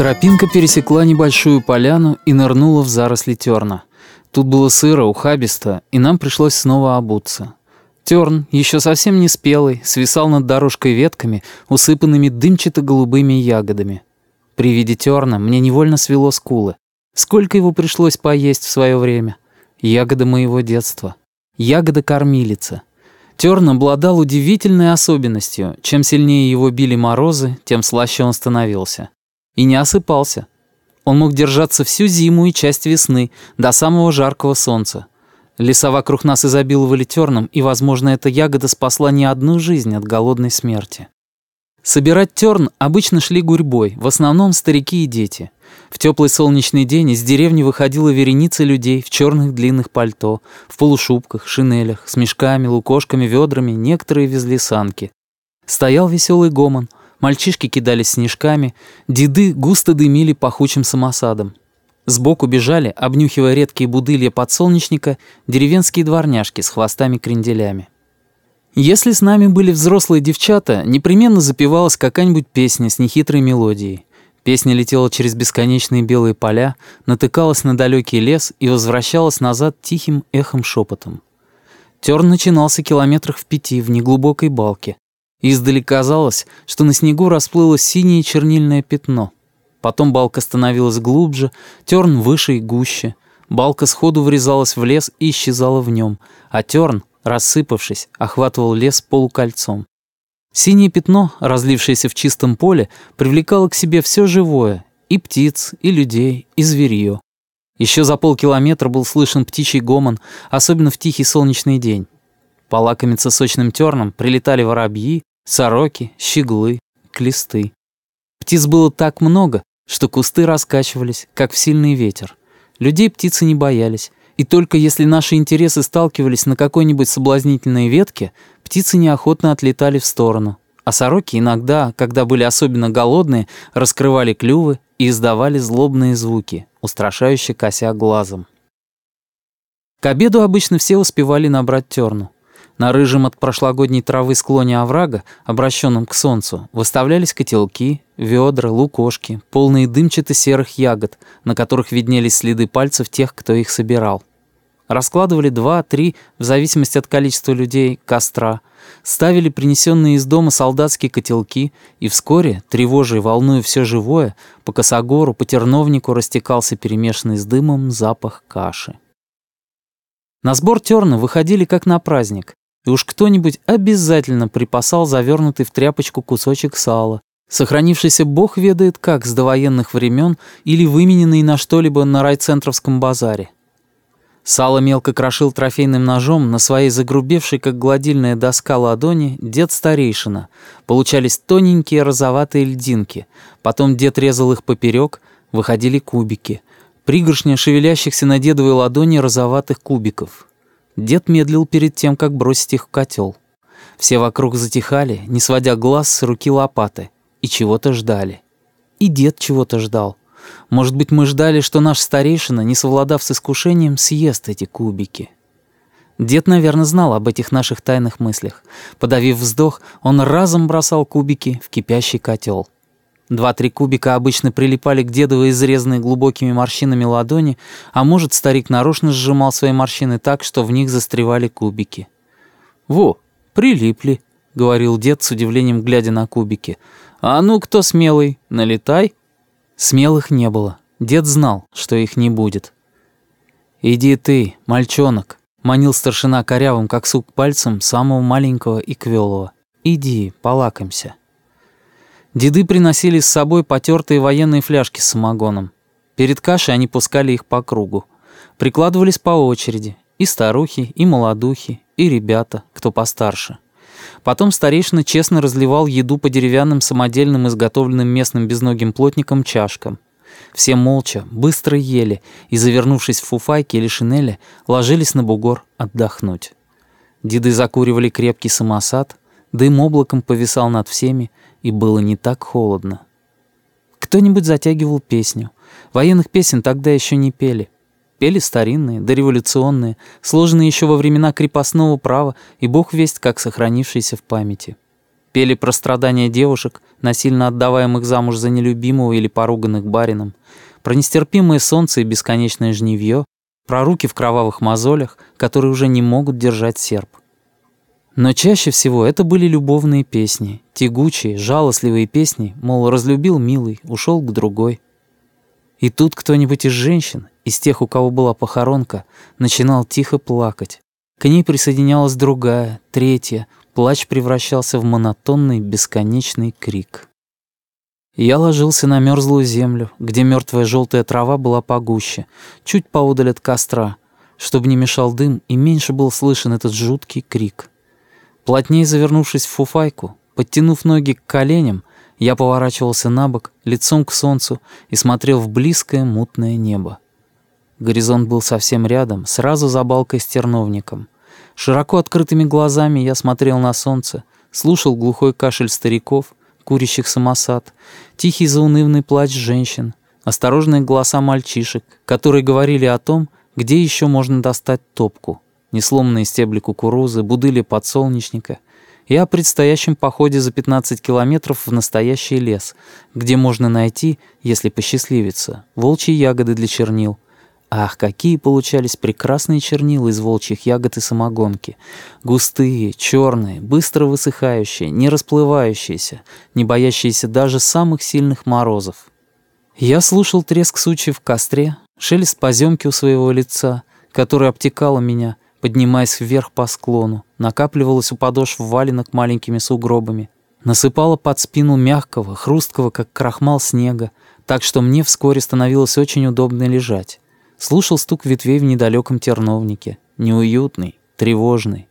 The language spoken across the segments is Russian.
Тропинка пересекла небольшую поляну и нырнула в заросли терна. Тут было сыро, ухабисто, и нам пришлось снова обуться. Терн, еще совсем не спелый, свисал над дорожкой ветками, усыпанными дымчато-голубыми ягодами. При виде терна мне невольно свело скулы. Сколько его пришлось поесть в свое время? Ягода моего детства. Ягода-кормилица. Терн обладал удивительной особенностью. Чем сильнее его били морозы, тем слаще он становился. И не осыпался. Он мог держаться всю зиму и часть весны, до самого жаркого солнца. Леса вокруг нас изобиловали терном, и, возможно, эта ягода спасла не одну жизнь от голодной смерти. Собирать терн обычно шли гурьбой, в основном старики и дети. В теплый солнечный день из деревни выходила вереница людей в черных длинных пальто, в полушубках, шинелях, с мешками, лукошками, ведрами, некоторые везли санки. Стоял веселый гомон, мальчишки кидались снежками, деды густо дымили пахучим самосадом. Сбоку бежали, обнюхивая редкие будылья подсолнечника, деревенские дворняжки с хвостами-кренделями. Если с нами были взрослые девчата, непременно запевалась какая-нибудь песня с нехитрой мелодией. Песня летела через бесконечные белые поля, натыкалась на далекий лес и возвращалась назад тихим эхом-шепотом. Терн начинался километрах в пяти в неглубокой балке. Издали казалось, что на снегу расплылось синее чернильное пятно. Потом балка становилась глубже, терн выше и гуще. Балка сходу врезалась в лес и исчезала в нем, а терн, рассыпавшись, охватывал лес полукольцом. Синее пятно, разлившееся в чистом поле, привлекало к себе все живое, и птиц, и людей, и зверье. Еще за полкилометра был слышен птичий гомон, особенно в тихий солнечный день. Полакомиться сочным терном прилетали воробьи, сороки, щеглы, клесты. Птиц было так много, что кусты раскачивались, как в сильный ветер. Людей птицы не боялись, и только если наши интересы сталкивались на какой-нибудь соблазнительной ветке, птицы неохотно отлетали в сторону. А сороки иногда, когда были особенно голодные, раскрывали клювы и издавали злобные звуки, устрашающе кося глазом. К обеду обычно все успевали набрать терну. На рыжем от прошлогодней травы склоне оврага, обращенном к солнцу, выставлялись котелки, ведра, лукошки, полные дымчато-серых ягод, на которых виднелись следы пальцев тех, кто их собирал. Раскладывали два-три, в зависимости от количества людей, костра, ставили принесенные из дома солдатские котелки, и вскоре, тревожа и волнуя все живое, по косогору, по терновнику растекался перемешанный с дымом запах каши. На сбор терна выходили как на праздник, уж кто-нибудь обязательно припасал завернутый в тряпочку кусочек сала, сохранившийся бог ведает как с довоенных времен или вымененный на что-либо на райцентровском базаре. Сало мелко крошил трофейным ножом на своей загрубевшей, как гладильная доска ладони, дед старейшина. Получались тоненькие розоватые льдинки. Потом дед резал их поперек, выходили кубики. Пригоршня шевелящихся на дедовой ладони розоватых кубиков. Дед медлил перед тем, как бросить их в котел. Все вокруг затихали, не сводя глаз с руки лопаты, и чего-то ждали. И дед чего-то ждал. Может быть, мы ждали, что наш старейшина, не совладав с искушением, съест эти кубики. Дед, наверное, знал об этих наших тайных мыслях. Подавив вздох, он разом бросал кубики в кипящий котел. Два-три кубика обычно прилипали к дедовой изрезанной глубокими морщинами ладони, а может, старик нарочно сжимал свои морщины так, что в них застревали кубики. «Во, прилипли», — говорил дед с удивлением, глядя на кубики. «А ну, кто смелый, налетай». Смелых не было. Дед знал, что их не будет. «Иди ты, мальчонок», — манил старшина корявым, как сук пальцем, самого маленького и квелого. «Иди, полакомься». Деды приносили с собой потертые военные фляжки с самогоном. Перед кашей они пускали их по кругу. Прикладывались по очереди. И старухи, и молодухи, и ребята, кто постарше. Потом старейшина честно разливал еду по деревянным самодельным изготовленным местным безногим плотникам чашкам. Все молча, быстро ели и, завернувшись в фуфайки или шинели, ложились на бугор отдохнуть. Деды закуривали крепкий самосад, дым облаком повисал над всеми, и было не так холодно. Кто-нибудь затягивал песню. Военных песен тогда еще не пели. Пели старинные, дореволюционные, сложенные еще во времена крепостного права и бог весть как сохранившиеся в памяти. Пели про страдания девушек, насильно отдаваемых замуж за нелюбимого или поруганных барином, про нестерпимое солнце и бесконечное жнивье, про руки в кровавых мозолях, которые уже не могут держать серп. Но чаще всего это были любовные песни, тягучие, жалостливые песни, мол, разлюбил милый, ушел к другой. И тут кто-нибудь из женщин, из тех, у кого была похоронка, начинал тихо плакать. К ней присоединялась другая, третья, плач превращался в монотонный, бесконечный крик. Я ложился на мерзлую землю, где мертвая желтая трава была погуще, чуть поодаль от костра, чтобы не мешал дым и меньше был слышен этот жуткий крик. Плотнее завернувшись в фуфайку, подтянув ноги к коленям, я поворачивался на бок, лицом к солнцу и смотрел в близкое мутное небо. Горизонт был совсем рядом, сразу за балкой с терновником. Широко открытыми глазами я смотрел на солнце, слушал глухой кашель стариков, курящих самосад, тихий заунывный плач женщин, осторожные голоса мальчишек, которые говорили о том, где еще можно достать топку, несломанные стебли кукурузы, будыли подсолнечника — и о предстоящем походе за 15 километров в настоящий лес, где можно найти, если посчастливится, волчьи ягоды для чернил. Ах, какие получались прекрасные чернила из волчьих ягод и самогонки. Густые, черные, быстро высыхающие, не расплывающиеся, не боящиеся даже самых сильных морозов. Я слушал треск сучьев в костре, шелест поземки у своего лица, которое обтекало меня, поднимаясь вверх по склону, накапливалась у подошв валенок маленькими сугробами, насыпала под спину мягкого, хрусткого, как крахмал снега, так что мне вскоре становилось очень удобно лежать. Слушал стук ветвей в недалеком терновнике, неуютный, тревожный,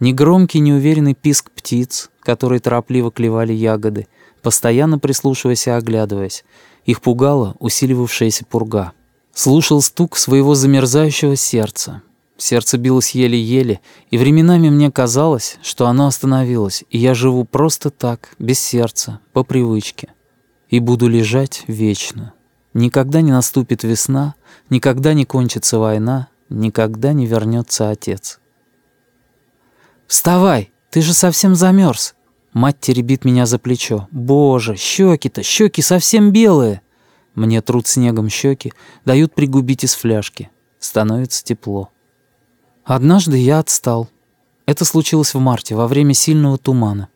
негромкий, неуверенный писк птиц, которые торопливо клевали ягоды, постоянно прислушиваясь и оглядываясь. Их пугала усиливавшаяся пурга. Слушал стук своего замерзающего сердца, Сердце билось еле-еле, и временами мне казалось, что оно остановилось, и я живу просто так, без сердца, по привычке. И буду лежать вечно. Никогда не наступит весна, никогда не кончится война, никогда не вернется отец. «Вставай! Ты же совсем замерз!» Мать теребит меня за плечо. «Боже, щеки-то, щеки совсем белые!» Мне труд снегом щеки, дают пригубить из фляжки. Становится тепло. Однажды я отстал. Это случилось в марте, во время сильного тумана.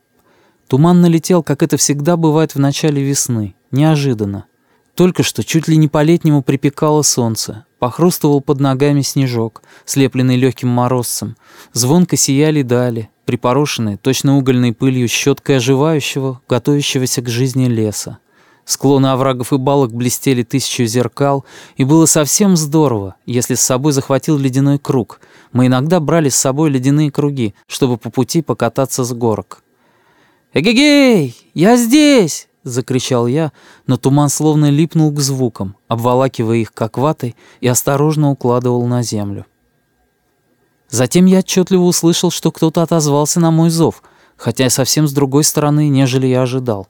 Туман налетел, как это всегда бывает в начале весны, неожиданно. Только что чуть ли не по-летнему припекало солнце, похрустывал под ногами снежок, слепленный легким морозцем, звонко сияли дали, припорошенные точно угольной пылью щеткой оживающего, готовящегося к жизни леса. Склоны оврагов и балок блестели тысячу зеркал, и было совсем здорово, если с собой захватил ледяной круг. Мы иногда брали с собой ледяные круги, чтобы по пути покататься с горок. «Эгегей! Я здесь!» — закричал я, но туман словно липнул к звукам, обволакивая их как ватой и осторожно укладывал на землю. Затем я отчетливо услышал, что кто-то отозвался на мой зов, хотя совсем с другой стороны, нежели я ожидал.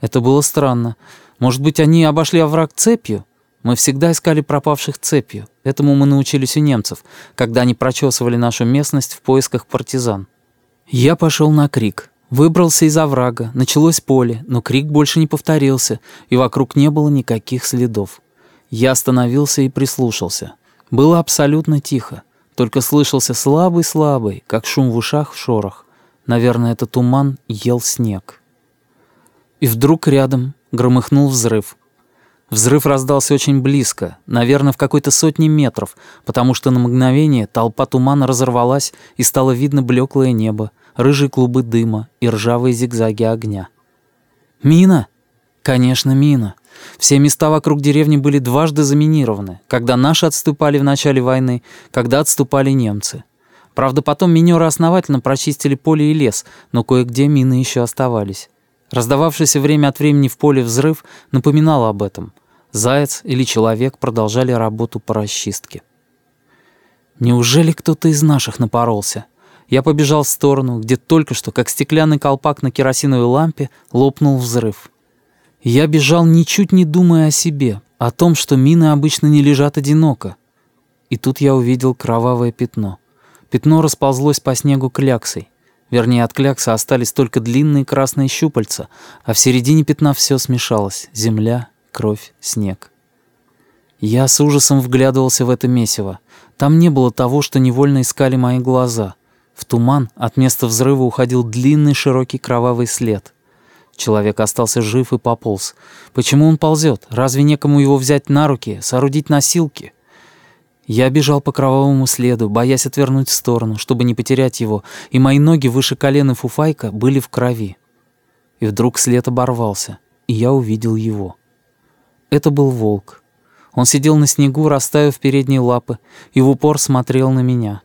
Это было странно. Может быть, они обошли овраг цепью? Мы всегда искали пропавших цепью. Этому мы научились у немцев, когда они прочесывали нашу местность в поисках партизан. Я пошел на крик. Выбрался из оврага, началось поле, но крик больше не повторился, и вокруг не было никаких следов. Я остановился и прислушался. Было абсолютно тихо, только слышался слабый-слабый, как шум в ушах, шорох. Наверное, это туман ел снег. И вдруг рядом громыхнул взрыв. Взрыв раздался очень близко, наверное, в какой-то сотне метров, потому что на мгновение толпа тумана разорвалась и стало видно блеклое небо, рыжие клубы дыма и ржавые зигзаги огня. «Мина?» «Конечно, мина. Все места вокруг деревни были дважды заминированы, когда наши отступали в начале войны, когда отступали немцы. Правда, потом минеры основательно прочистили поле и лес, но кое-где мины еще оставались. Раздававшийся время от времени в поле взрыв напоминал об этом. Заяц или человек продолжали работу по расчистке. Неужели кто-то из наших напоролся? Я побежал в сторону, где только что, как стеклянный колпак на керосиновой лампе, лопнул взрыв. Я бежал, ничуть не думая о себе, о том, что мины обычно не лежат одиноко. И тут я увидел кровавое пятно. Пятно расползлось по снегу кляксой. Вернее, от клякса остались только длинные красные щупальца, а в середине пятна все смешалось — земля, кровь, снег. Я с ужасом вглядывался в это месиво. Там не было того, что невольно искали мои глаза. В туман от места взрыва уходил длинный широкий кровавый след. Человек остался жив и пополз. Почему он ползет? Разве некому его взять на руки, соорудить носилки? Я бежал по кровавому следу, боясь отвернуть в сторону, чтобы не потерять его, и мои ноги выше колена фуфайка были в крови. И вдруг след оборвался, и я увидел его. Это был волк. Он сидел на снегу, расставив передние лапы, и в упор смотрел на меня.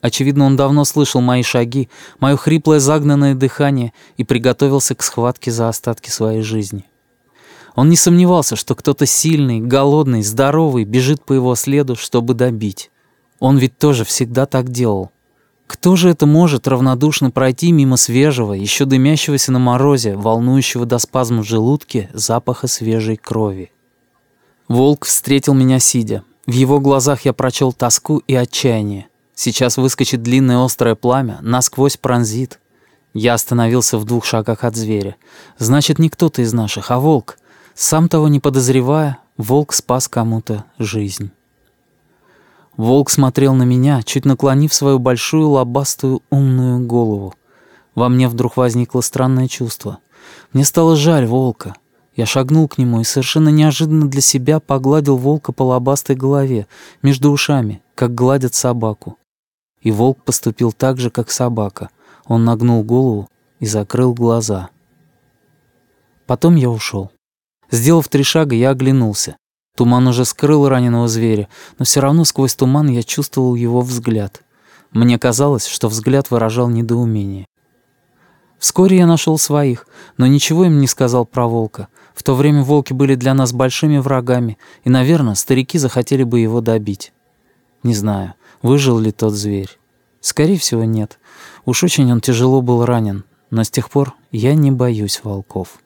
Очевидно, он давно слышал мои шаги, мое хриплое загнанное дыхание и приготовился к схватке за остатки своей жизни. Он не сомневался, что кто-то сильный, голодный, здоровый бежит по его следу, чтобы добить. Он ведь тоже всегда так делал. Кто же это может равнодушно пройти мимо свежего, еще дымящегося на морозе, волнующего до спазма в желудке запаха свежей крови? Волк встретил меня сидя. В его глазах я прочел тоску и отчаяние. Сейчас выскочит длинное острое пламя, насквозь пронзит. Я остановился в двух шагах от зверя. Значит, не кто-то из наших, а волк — сам того не подозревая, волк спас кому-то жизнь. Волк смотрел на меня, чуть наклонив свою большую лобастую умную голову. Во мне вдруг возникло странное чувство. Мне стало жаль волка. Я шагнул к нему и совершенно неожиданно для себя погладил волка по лобастой голове, между ушами, как гладят собаку. И волк поступил так же, как собака. Он нагнул голову и закрыл глаза. Потом я ушел. Сделав три шага, я оглянулся. Туман уже скрыл раненого зверя, но все равно сквозь туман я чувствовал его взгляд. Мне казалось, что взгляд выражал недоумение. Вскоре я нашел своих, но ничего им не сказал про волка. В то время волки были для нас большими врагами, и, наверное, старики захотели бы его добить. Не знаю, выжил ли тот зверь. Скорее всего, нет. Уж очень он тяжело был ранен, но с тех пор я не боюсь волков.